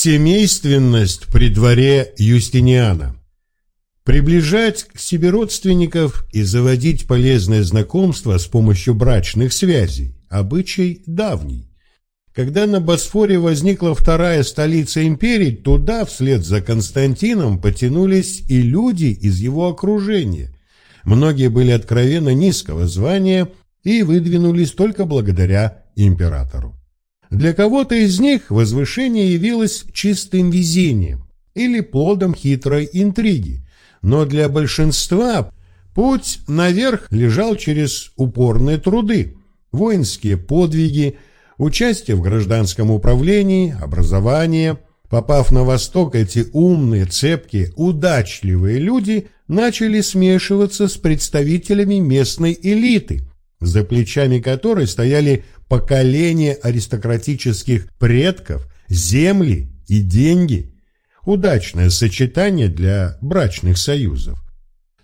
Семейственность при дворе Юстиниана Приближать к себе родственников и заводить полезное знакомство с помощью брачных связей – обычай давний. Когда на Босфоре возникла вторая столица империи, туда вслед за Константином потянулись и люди из его окружения. Многие были откровенно низкого звания и выдвинулись только благодаря императору. Для кого-то из них возвышение явилось чистым везением или плодом хитрой интриги, но для большинства путь наверх лежал через упорные труды, воинские подвиги, участие в гражданском управлении, образование. Попав на восток, эти умные, цепкие, удачливые люди начали смешиваться с представителями местной элиты, за плечами которой стояли поколения аристократических предков, земли и деньги. Удачное сочетание для брачных союзов.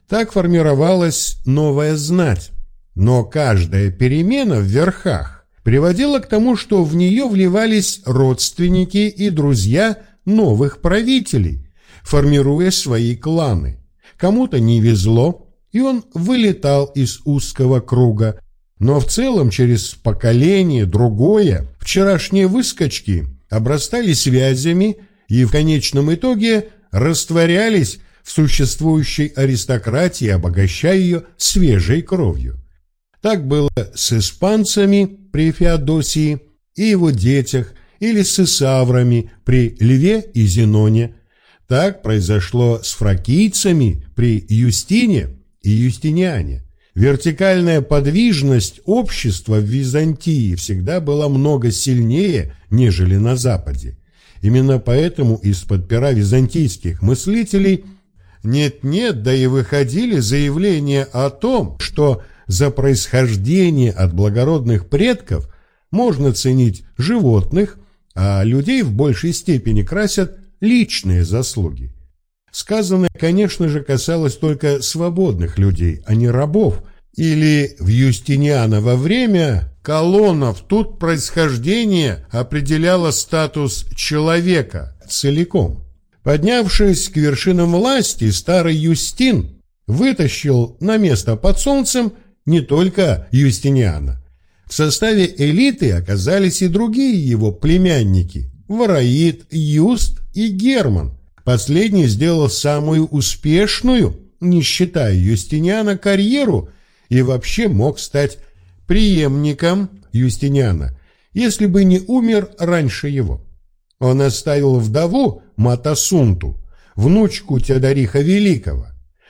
Так формировалась новая знать, но каждая перемена в верхах приводила к тому, что в нее вливались родственники и друзья новых правителей, формируя свои кланы. Кому-то не везло, и он вылетал из узкого круга, но в целом через поколение другое вчерашние выскочки обрастали связями и в конечном итоге растворялись в существующей аристократии, обогащая ее свежей кровью. Так было с испанцами при Феодосии и его детях, или с исаврами при Льве и Зеноне. Так произошло с фракийцами при Юстине и Юстиниане. Вертикальная подвижность общества в Византии всегда была много сильнее, нежели на Западе. Именно поэтому из-под пера византийских мыслителей нет-нет, да и выходили заявления о том, что за происхождение от благородных предков можно ценить животных, а людей в большей степени красят личные заслуги. Сказанное, конечно же, касалось только свободных людей, а не рабов, или в Юстинианово время колоннов тут происхождение определяло статус человека целиком. Поднявшись к вершинам власти, старый Юстин вытащил на место под солнцем не только Юстиниана. В составе элиты оказались и другие его племянники – Вараид, Юст и Герман – Последний сделал самую успешную, не считая Юстиниана, карьеру и вообще мог стать преемником Юстиниана, если бы не умер раньше его. Он оставил вдову Матасунту, внучку Теодориха Великого.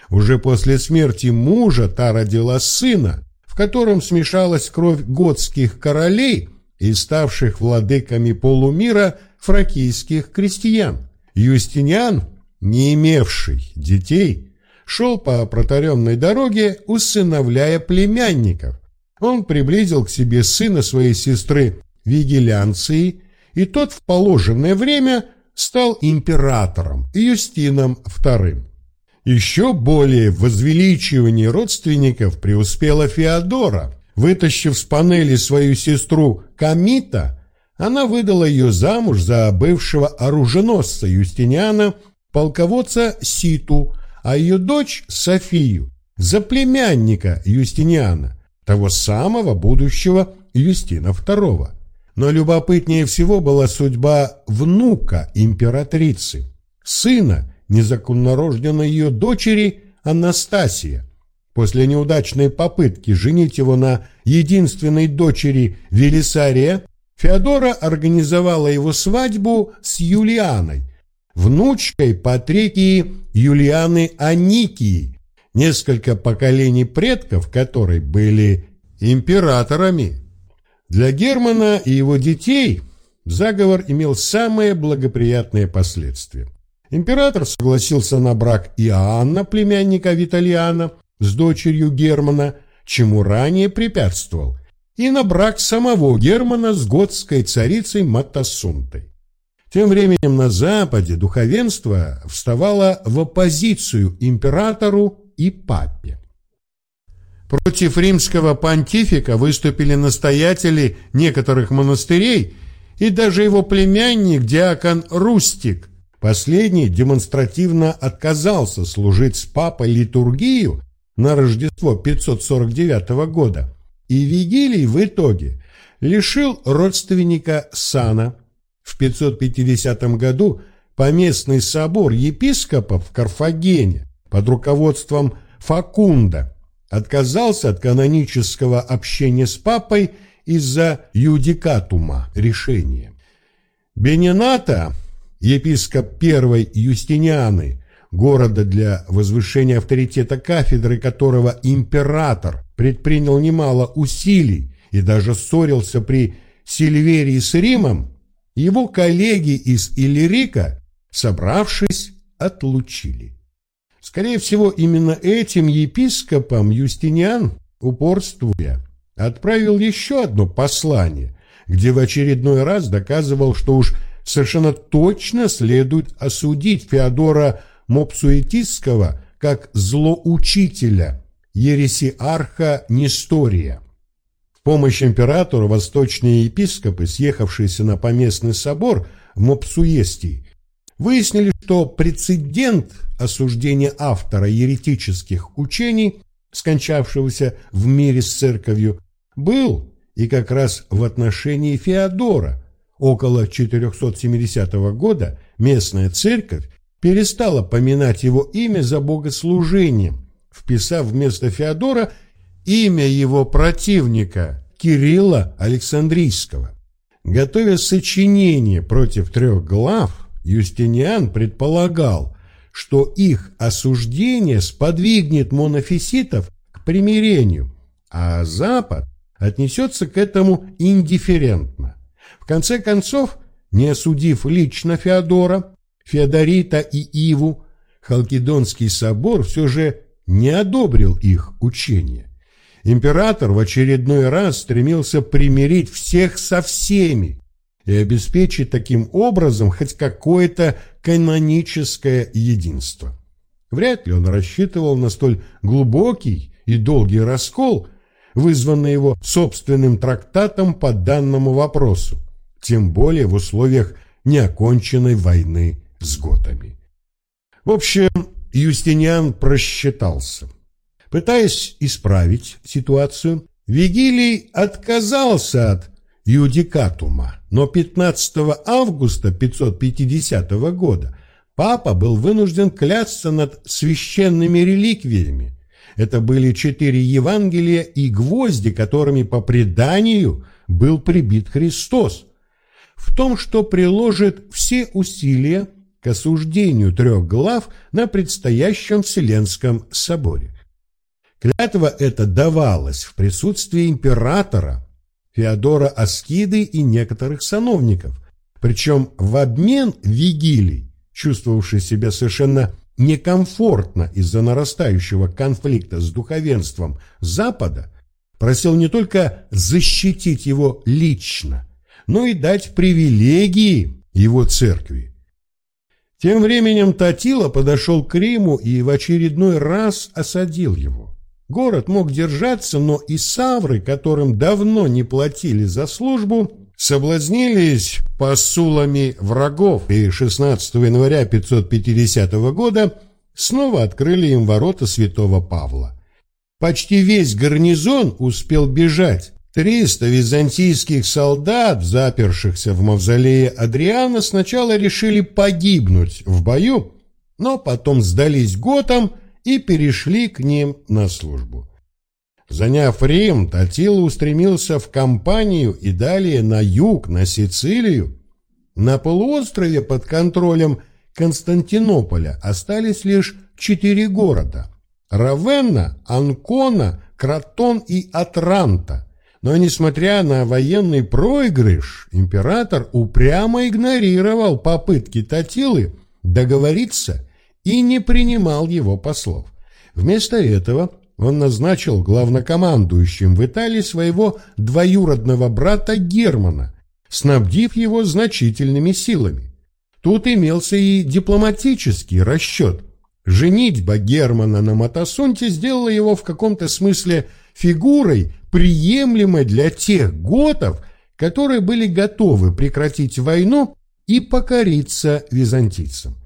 Уже после смерти мужа та родила сына, в котором смешалась кровь готских королей и ставших владыками полумира фракийских крестьян. Юстиниан, не имевший детей, шел по протаренной дороге, усыновляя племянников. Он приблизил к себе сына своей сестры Вигилянции, и тот в положенное время стал императором Юстином II. Еще более в возвеличивании родственников преуспела Феодора. Вытащив с панели свою сестру Камита, она выдала ее замуж за бывшего оруженосца Юстиниана, полководца Ситу, а ее дочь Софию за племянника Юстиниана, того самого будущего Юстина II. Но любопытнее всего была судьба внука императрицы, сына незаконнорожденной ее дочери Анастасия. После неудачной попытки женить его на единственной дочери Велисария, Феодора организовала его свадьбу с Юлианой, внучкой Патрикии Юлианы Аникии, несколько поколений предков которой были императорами. Для Германа и его детей заговор имел самые благоприятные последствия. Император согласился на брак Иоанна, племянника Виталиана, с дочерью Германа, чему ранее препятствовал – и на брак самого Германа с готской царицей Матасунтой. Тем временем на Западе духовенство вставало в оппозицию императору и папе. Против римского понтифика выступили настоятели некоторых монастырей и даже его племянник, диакон Рустик. Последний демонстративно отказался служить с папой литургию на Рождество 549 года, и Вигилий в итоге лишил родственника сана. В 550 году поместный собор епископов в Карфагене под руководством Факунда отказался от канонического общения с папой из-за юдикатума решения. Бенината, епископ первой Юстинианы, города для возвышения авторитета кафедры которого император предпринял немало усилий и даже ссорился при Сильверии с Римом, его коллеги из Иллирика, собравшись, отлучили. Скорее всего, именно этим епископом Юстиниан, упорствуя, отправил еще одно послание, где в очередной раз доказывал, что уж совершенно точно следует осудить Феодора Мопсуэтистского как злоучителя, ересиарха Нестория. В помощь императору восточные епископы, съехавшиеся на поместный собор в Мопсуестии, выяснили, что прецедент осуждения автора еретических учений, скончавшегося в мире с церковью, был и как раз в отношении Феодора. Около 470 года местная церковь перестала поминать его имя за богослужением, вписав вместо Феодора имя его противника Кирилла Александрийского. Готовя сочинение против трех глав, Юстиниан предполагал, что их осуждение сподвигнет монофиситов к примирению, а Запад отнесется к этому индифферентно. В конце концов, не осудив лично Феодора, Феодорита и Иву, Халкидонский собор все же не одобрил их учение. Император в очередной раз стремился примирить всех со всеми и обеспечить таким образом хоть какое-то каноническое единство. Вряд ли он рассчитывал на столь глубокий и долгий раскол, вызванный его собственным трактатом по данному вопросу, тем более в условиях неоконченной войны с готами. В общем, Юстиниан просчитался. Пытаясь исправить ситуацию, Вигилий отказался от юдикатума, но 15 августа 550 года папа был вынужден клясться над священными реликвиями, это были четыре Евангелия и гвозди, которыми по преданию был прибит Христос. В том, что приложит все усилия к осуждению трех глав на предстоящем Вселенском соборе. Клятва эта давалась в присутствии императора, Феодора Аскиды и некоторых сановников, причем в обмен Вигилий, чувствовавший себя совершенно некомфортно из-за нарастающего конфликта с духовенством Запада, просил не только защитить его лично, но и дать привилегии его церкви. Тем временем Татила подошел к Риму и в очередной раз осадил его. Город мог держаться, но и савры, которым давно не платили за службу, соблазнились посулами врагов и 16 января 550 года снова открыли им ворота святого Павла. Почти весь гарнизон успел бежать. Триста византийских солдат, запершихся в мавзолее Адриана, сначала решили погибнуть в бою, но потом сдались готам и перешли к ним на службу. Заняв Рим, Татила устремился в кампанию и далее на юг, на Сицилию. На полуострове под контролем Константинополя остались лишь четыре города – Равенна, Анкона, Кратон и Атранта. Но, несмотря на военный проигрыш, император упрямо игнорировал попытки Татилы договориться и не принимал его послов. Вместо этого он назначил главнокомандующим в Италии своего двоюродного брата Германа, снабдив его значительными силами. Тут имелся и дипломатический расчет. Женитьба Германа на Матасонте сделала его в каком-то смысле фигурой, приемлемой для тех готов, которые были готовы прекратить войну и покориться византийцам.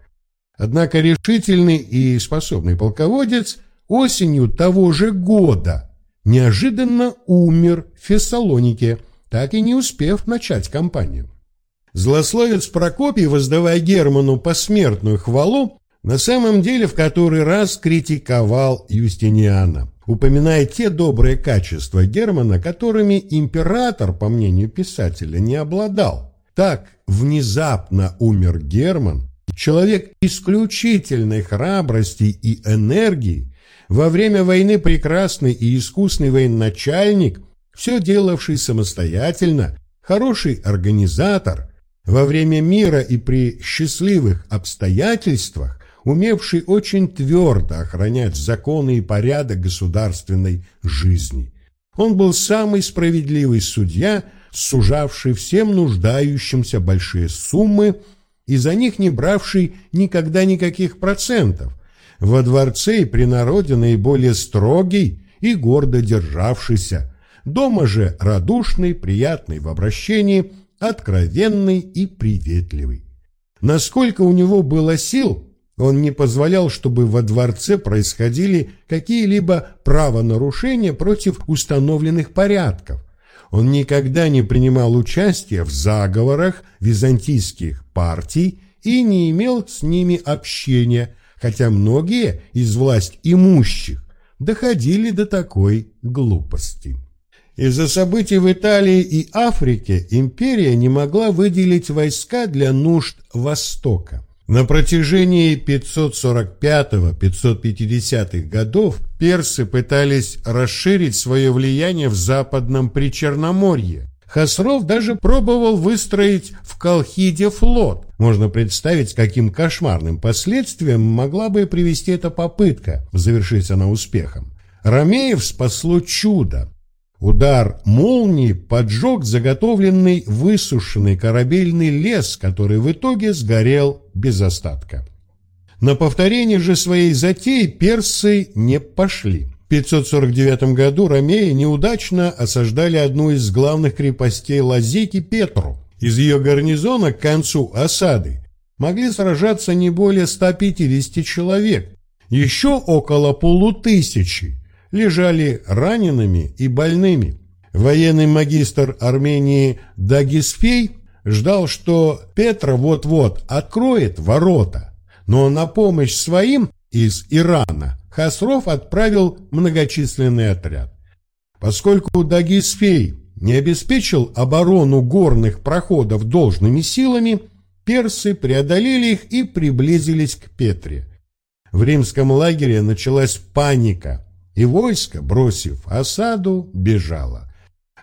Однако решительный и способный полководец осенью того же года неожиданно умер в Фессалонике, так и не успев начать кампанию. Злословец Прокопий, воздавая Герману посмертную хвалу, на самом деле в который раз критиковал Юстиниана, упоминая те добрые качества Германа, которыми император, по мнению писателя, не обладал. Так внезапно умер Герман, человек исключительной храбрости и энергии, во время войны прекрасный и искусный военачальник, все делавший самостоятельно, хороший организатор, во время мира и при счастливых обстоятельствах, умевший очень твердо охранять законы и порядок государственной жизни. Он был самый справедливый судья, сужавший всем нуждающимся большие суммы и за них не бравший никогда никаких процентов, во дворце и при народе наиболее строгий и гордо державшийся, дома же радушный, приятный в обращении, откровенный и приветливый. Насколько у него было сил, он не позволял, чтобы во дворце происходили какие-либо правонарушения против установленных порядков. Он никогда не принимал участия в заговорах византийских партий и не имел с ними общения, хотя многие из власть имущих доходили до такой глупости. Из-за событий в Италии и Африке империя не могла выделить войска для нужд Востока. На протяжении 545-550-х годов персы пытались расширить свое влияние в западном Причерноморье, Хасров даже пробовал выстроить в Колхиде флот. Можно представить, каким кошмарным последствиям могла бы привести эта попытка, завершиться она успехом. Ромеев спасло чудо. Удар молнии поджег заготовленный высушенный корабельный лес, который в итоге сгорел без остатка. На повторение же своей затеи персы не пошли. 549 году ромеи неудачно осаждали одну из главных крепостей Лазейки Петру. Из ее гарнизона к концу осады могли сражаться не более 150 человек. Еще около полутысячи лежали ранеными и больными. Военный магистр Армении Дагисфей ждал, что Петра вот-вот откроет ворота, но на помощь своим из Ирана Хасров отправил многочисленный отряд. Поскольку Дагисфей не обеспечил оборону горных проходов должными силами, персы преодолели их и приблизились к Петре. В римском лагере началась паника, и войско, бросив осаду, бежало.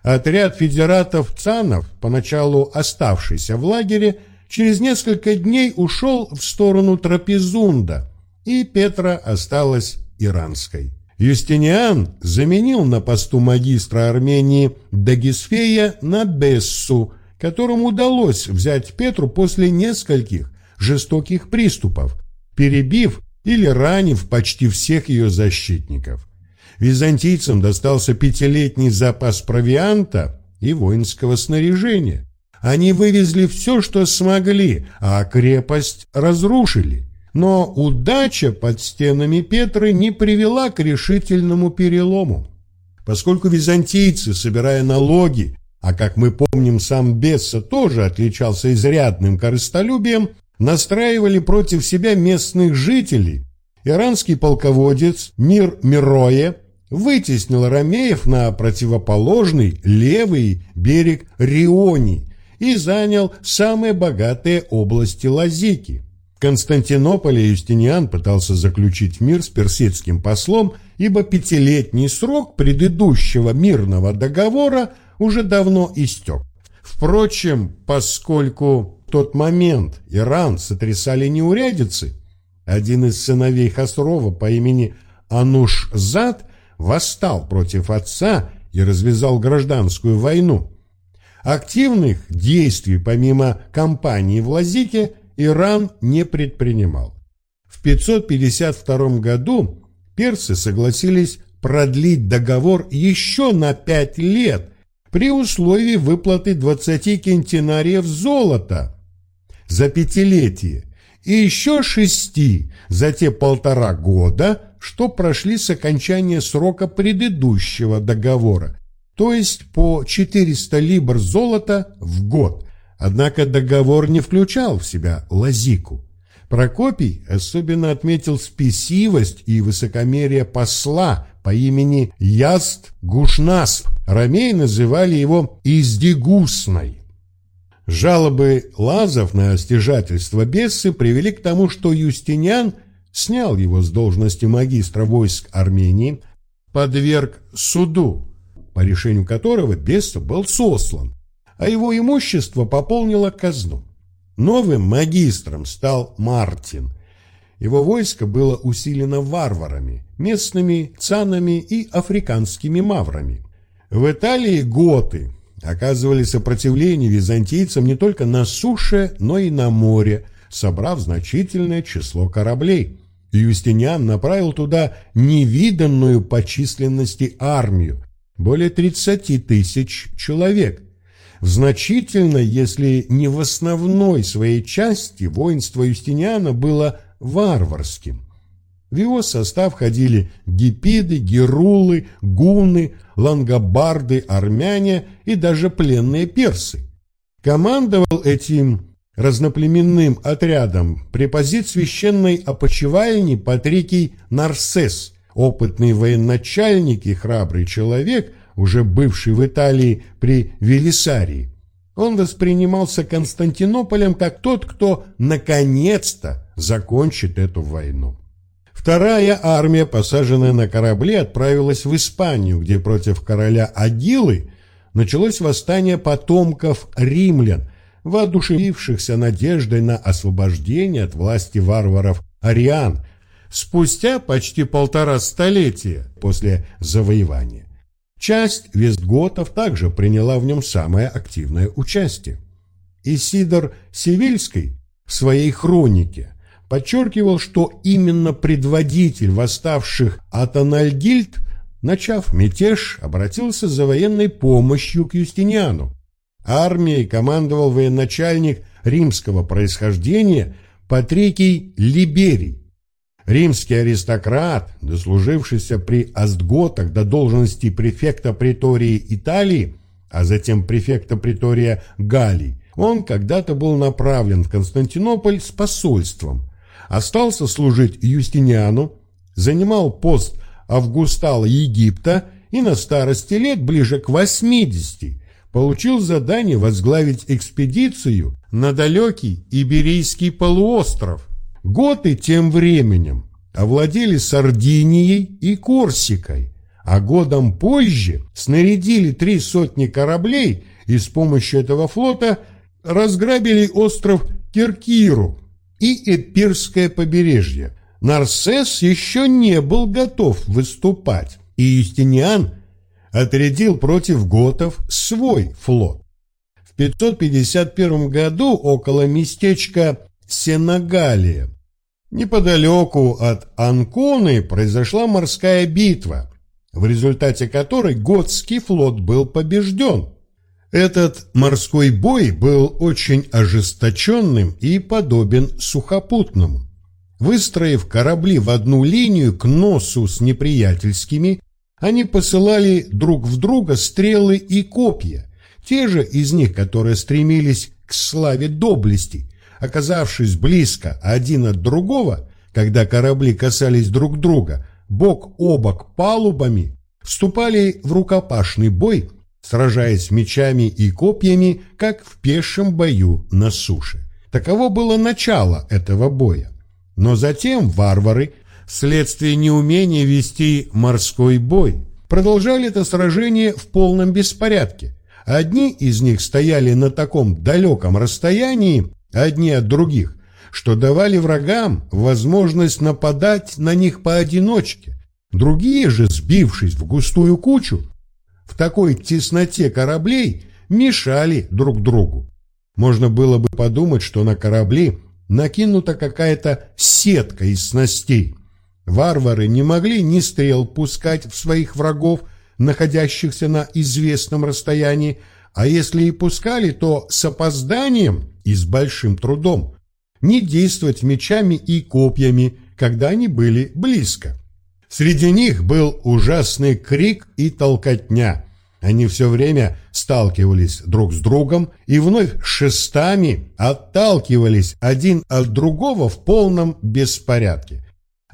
Отряд федератов-цанов, поначалу оставшийся в лагере, через несколько дней ушел в сторону Трапезунда, и Петра осталась иранской. Юстиниан заменил на посту магистра Армении Дагисфея на Бессу, которому удалось взять Петру после нескольких жестоких приступов, перебив или ранив почти всех ее защитников. Византийцам достался пятилетний запас провианта и воинского снаряжения. Они вывезли все, что смогли, а крепость разрушили. Но удача под стенами Петры не привела к решительному перелому. Поскольку византийцы, собирая налоги, а как мы помним, сам Бесса тоже отличался изрядным корыстолюбием, настраивали против себя местных жителей, иранский полководец Мир Мирое вытеснил ромеев на противоположный левый берег Риони и занял самые богатые области Лазики. В Константинополе Юстиниан пытался заключить мир с персидским послом, ибо пятилетний срок предыдущего мирного договора уже давно истек. Впрочем, поскольку в тот момент Иран сотрясали неурядицы, один из сыновей Хасрова по имени Ануш-Зад восстал против отца и развязал гражданскую войну. Активных действий помимо кампании в Лазике – Иран не предпринимал. В 552 году персы согласились продлить договор еще на пять лет, при условии выплаты 20 кентинариев золота за пятилетие и еще шести за те полтора года, что прошли с окончания срока предыдущего договора, то есть по 400 либр золота в год. Однако договор не включал в себя лазику. Прокопий особенно отметил спесивость и высокомерие посла по имени Яст Гушнасп. Ромей называли его «издегусной». Жалобы Лазов на стяжательство Бессы привели к тому, что Юстиниан снял его с должности магистра войск Армении, подверг суду, по решению которого Бесса был сослан, а его имущество пополнило казну. Новым магистром стал Мартин. Его войско было усилено варварами, местными цанами и африканскими маврами. В Италии готы оказывали сопротивление византийцам не только на суше, но и на море, собрав значительное число кораблей. Юстиниан направил туда невиданную по численности армию, более 30 тысяч человек, в значительной, если не в основной своей части, воинство Юстиниана было варварским. В его состав входили гипиды, герулы, гуны, лангобарды, армяне и даже пленные персы. Командовал этим разноплеменным отрядом препозит священной опочивальни Патрикий Нарсес, опытный военачальник и храбрый человек – уже бывший в Италии при Велисарии. Он воспринимался Константинополем как тот, кто наконец-то закончит эту войну. Вторая армия, посаженная на корабли, отправилась в Испанию, где против короля Агилы началось восстание потомков римлян, воодушевившихся надеждой на освобождение от власти варваров ариан, спустя почти полтора столетия после завоевания. Часть вестготов также приняла в нем самое активное участие. Исидор Севильский в своей хронике подчеркивал, что именно предводитель восставших Атанальгильд, начав мятеж, обратился за военной помощью к Юстиниану. Армией командовал военачальник римского происхождения Патрикий Либерий. Римский аристократ, дослужившийся при Астготах до должности префекта притории Италии, а затем префекта притория Галлии, он когда-то был направлен в Константинополь с посольством, остался служить Юстиниану, занимал пост Августала Египта и на старости лет, ближе к 80, получил задание возглавить экспедицию на далекий Иберийский полуостров – Готы тем временем овладели Сардинией и Корсикой, а годом позже снарядили три сотни кораблей и с помощью этого флота разграбили остров Киркиру и Эпирское побережье. Нарсес еще не был готов выступать, и Юстиниан отрядил против готов свой флот. В 551 году около местечка Сенагалия Неподалеку от Анконы произошла морская битва, в результате которой готский флот был побежден. Этот морской бой был очень ожесточенным и подобен сухопутному. Выстроив корабли в одну линию к носу с неприятельскими, они посылали друг в друга стрелы и копья, те же из них, которые стремились к славе доблести – Оказавшись близко один от другого, когда корабли касались друг друга, бок о бок палубами, вступали в рукопашный бой, сражаясь мечами и копьями, как в пешем бою на суше. Таково было начало этого боя. Но затем варвары, вследствие неумения вести морской бой, продолжали это сражение в полном беспорядке. Одни из них стояли на таком далеком расстоянии, одни от других, что давали врагам возможность нападать на них поодиночке. Другие же, сбившись в густую кучу, в такой тесноте кораблей мешали друг другу. Можно было бы подумать, что на корабли накинута какая-то сетка из снастей. Варвары не могли ни стрел пускать в своих врагов, находящихся на известном расстоянии, а если и пускали, то с опозданием и с большим трудом, не действовать мечами и копьями, когда они были близко. Среди них был ужасный крик и толкотня. Они все время сталкивались друг с другом и вновь шестами отталкивались один от другого в полном беспорядке.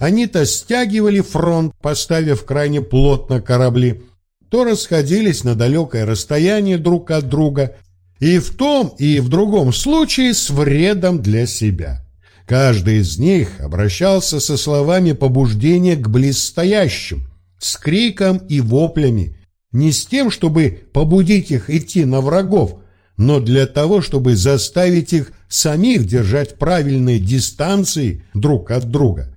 Они то стягивали фронт, поставив крайне плотно корабли, то расходились на далекое расстояние друг от друга, и в том и в другом случае с вредом для себя. Каждый из них обращался со словами побуждения к близстоящим, с криком и воплями, не с тем, чтобы побудить их идти на врагов, но для того, чтобы заставить их самих держать правильные дистанции друг от друга.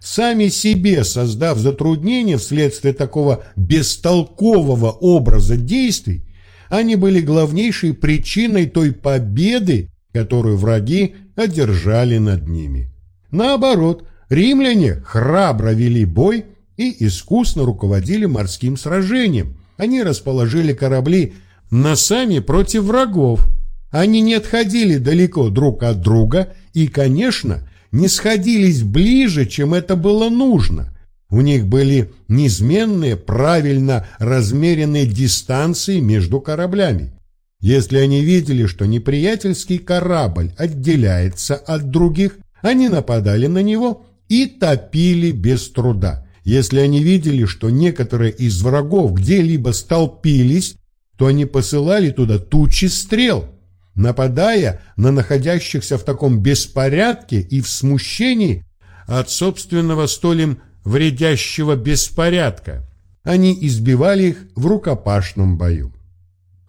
Сами себе создав затруднения вследствие такого бестолкового образа действий, они были главнейшей причиной той победы, которую враги одержали над ними. Наоборот, римляне храбро вели бой и искусно руководили морским сражением. Они расположили корабли носами против врагов. Они не отходили далеко друг от друга и, конечно, не сходились ближе, чем это было нужно. У них были неизменные, правильно размеренные дистанции между кораблями. Если они видели, что неприятельский корабль отделяется от других, они нападали на него и топили без труда. Если они видели, что некоторые из врагов где-либо столпились, то они посылали туда тучи стрел – нападая на находящихся в таком беспорядке и в смущении от собственного столь им вредящего беспорядка. Они избивали их в рукопашном бою.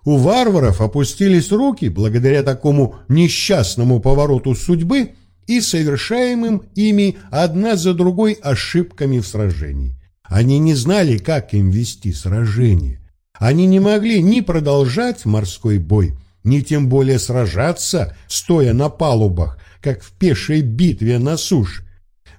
У варваров опустились руки благодаря такому несчастному повороту судьбы и совершаемым ими одна за другой ошибками в сражении. Они не знали, как им вести сражение. Они не могли ни продолжать морской бой, ни тем более сражаться, стоя на палубах, как в пешей битве на суше.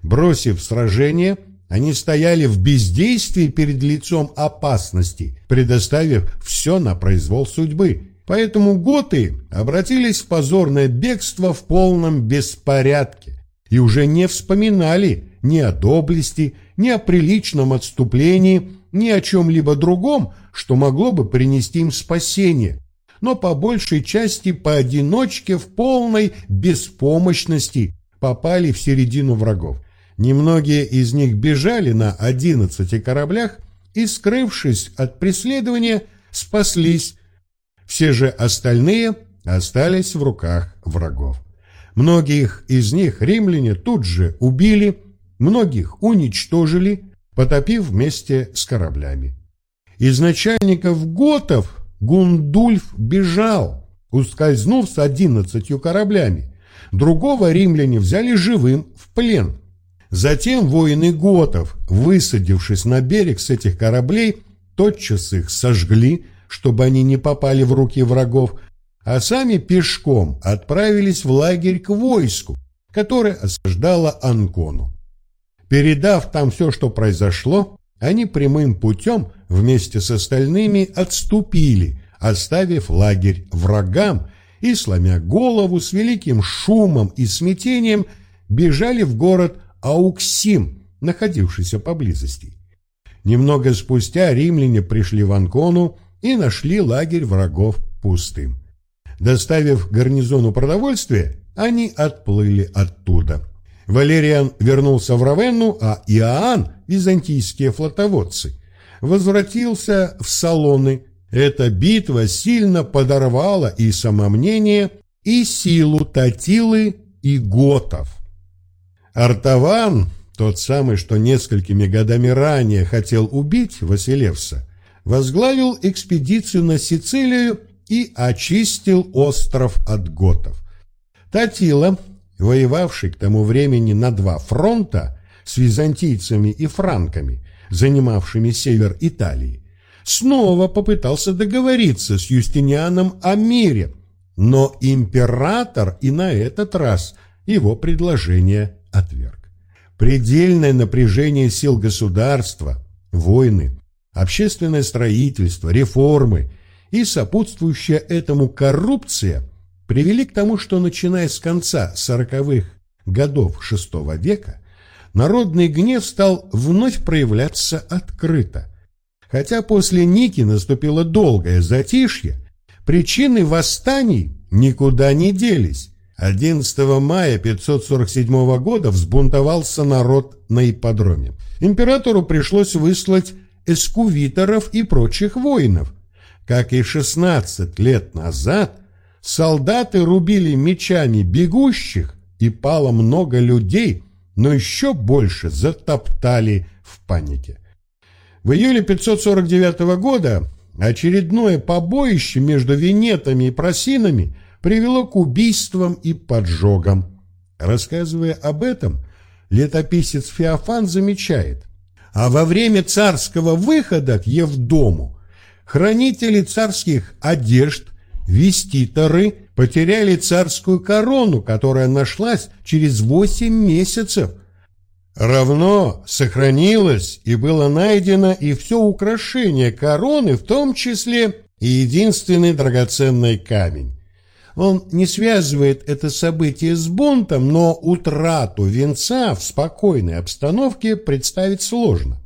Бросив сражение, они стояли в бездействии перед лицом опасности, предоставив все на произвол судьбы. Поэтому готы обратились в позорное бегство в полном беспорядке и уже не вспоминали ни о доблести, ни о приличном отступлении, ни о чем-либо другом, что могло бы принести им спасение, но по большей части поодиночке в полной беспомощности попали в середину врагов. Немногие из них бежали на одиннадцати кораблях и, скрывшись от преследования, спаслись. Все же остальные остались в руках врагов. Многих из них римляне тут же убили, многих уничтожили, потопив вместе с кораблями. Из начальников готов Гундульф бежал, ускользнув с одиннадцатью кораблями. Другого римляне взяли живым в плен. Затем воины готов, высадившись на берег с этих кораблей, тотчас их сожгли, чтобы они не попали в руки врагов, а сами пешком отправились в лагерь к войску, которое осаждало Анкону. Передав там все, что произошло, они прямым путем вместе с остальными отступили, оставив лагерь врагам и, сломя голову с великим шумом и смятением, бежали в город Ауксим, находившийся поблизости. Немного спустя римляне пришли в Анкону и нашли лагерь врагов пустым. Доставив гарнизону продовольствие, они отплыли оттуда. Валериан вернулся в Равенну, а Иоанн, византийские флотоводцы, возвратился в Салоны. Эта битва сильно подорвала и самомнение, и силу Татилы и Готов. Артаван, тот самый, что несколькими годами ранее хотел убить Василевса, возглавил экспедицию на Сицилию и очистил остров от готов. Татила, воевавший к тому времени на два фронта с византийцами и франками, занимавшими север Италии, снова попытался договориться с Юстинианом о мире, но император и на этот раз его предложение отверг. Предельное напряжение сил государства, войны, общественное строительство, реформы и сопутствующая этому коррупция привели к тому, что начиная с конца сороковых годов VI века народный гнев стал вновь проявляться открыто. Хотя после Ники наступило долгое затишье, причины восстаний никуда не делись. 11 мая 547 года взбунтовался народ на ипподроме. Императору пришлось выслать эскувиторов и прочих воинов. Как и 16 лет назад, солдаты рубили мечами бегущих, и пало много людей, но еще больше затоптали в панике. В июле 549 года очередное побоище между венетами и просинами привело к убийствам и поджогам. Рассказывая об этом, летописец Феофан замечает, а во время царского выхода к Евдому хранители царских одежд, веститоры потеряли царскую корону, которая нашлась через восемь месяцев. Равно сохранилось и было найдено и все украшение короны, в том числе и единственный драгоценный камень. Он не связывает это событие с бунтом, но утрату венца в спокойной обстановке представить сложно.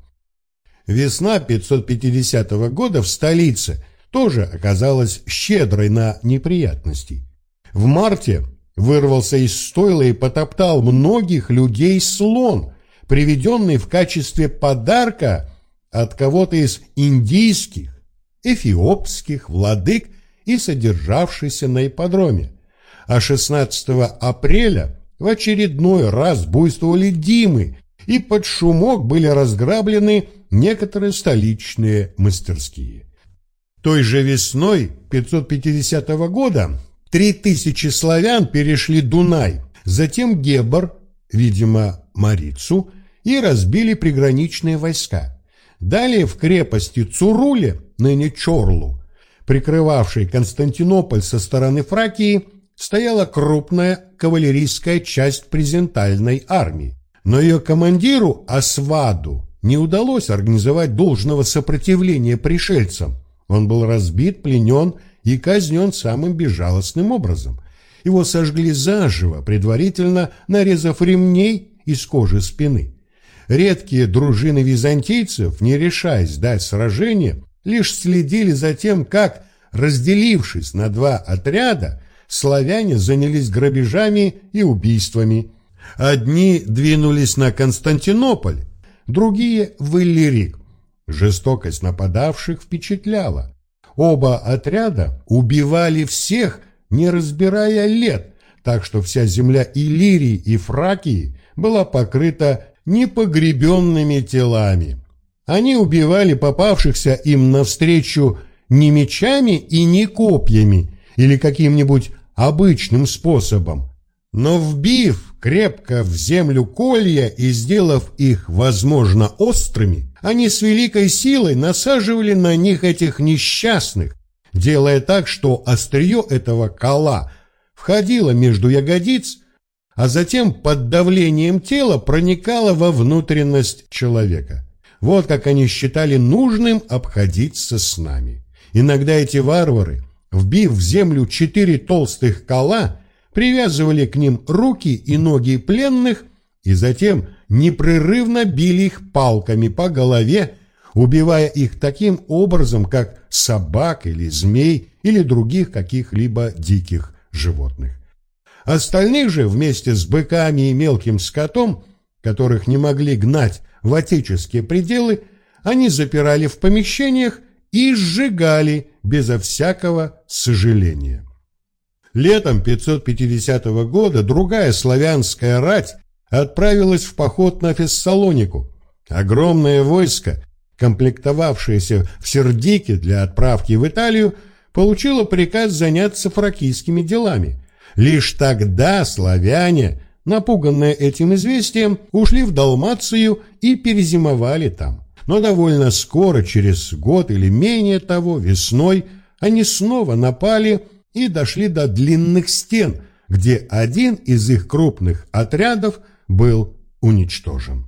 Весна 550 года в столице тоже оказалась щедрой на неприятности. В марте вырвался из стойла и потоптал многих людей слон, приведенный в качестве подарка от кого-то из индийских, эфиопских владык и содержавшийся на ипподроме. А 16 апреля в очередной раз буйствовали Димы, и под шумок были разграблены некоторые столичные мастерские. Той же весной 550 года 3000 славян перешли Дунай, затем Гебор, видимо, Марицу, и разбили приграничные войска. Далее в крепости Цуруле, ныне Чорлу, прикрывавшей Константинополь со стороны Фракии, стояла крупная кавалерийская часть презентальной армии. Но ее командиру Асваду не удалось организовать должного сопротивления пришельцам. Он был разбит, пленен и казнен самым безжалостным образом. Его сожгли заживо, предварительно нарезав ремней из кожи спины. Редкие дружины византийцев, не решаясь дать сражение, лишь следили за тем, как, разделившись на два отряда, славяне занялись грабежами и убийствами. Одни двинулись на Константинополь, другие – в Иллирик. Жестокость нападавших впечатляла. Оба отряда убивали всех, не разбирая лет, так что вся земля Иллирии и Фракии была покрыта непогребенными телами. Они убивали попавшихся им навстречу не мечами и не копьями или каким-нибудь обычным способом, но вбив крепко в землю колья и сделав их, возможно, острыми, они с великой силой насаживали на них этих несчастных, делая так, что острие этого кола входило между ягодиц, а затем под давлением тела проникало во внутренность человека. Вот как они считали нужным обходиться с нами. Иногда эти варвары, вбив в землю четыре толстых кола, привязывали к ним руки и ноги пленных и затем непрерывно били их палками по голове, убивая их таким образом, как собак или змей или других каких-либо диких животных. Остальных же вместе с быками и мелким скотом, которых не могли гнать в отеческие пределы, они запирали в помещениях и сжигали безо всякого сожаления. Летом 550 года другая славянская рать отправилась в поход на Фессалонику. Огромное войско, комплектовавшееся в Сердике для отправки в Италию, получило приказ заняться фракийскими делами. Лишь тогда славяне напуганные этим известием, ушли в Далмацию и перезимовали там. Но довольно скоро, через год или менее того, весной, они снова напали и дошли до длинных стен, где один из их крупных отрядов был уничтожен.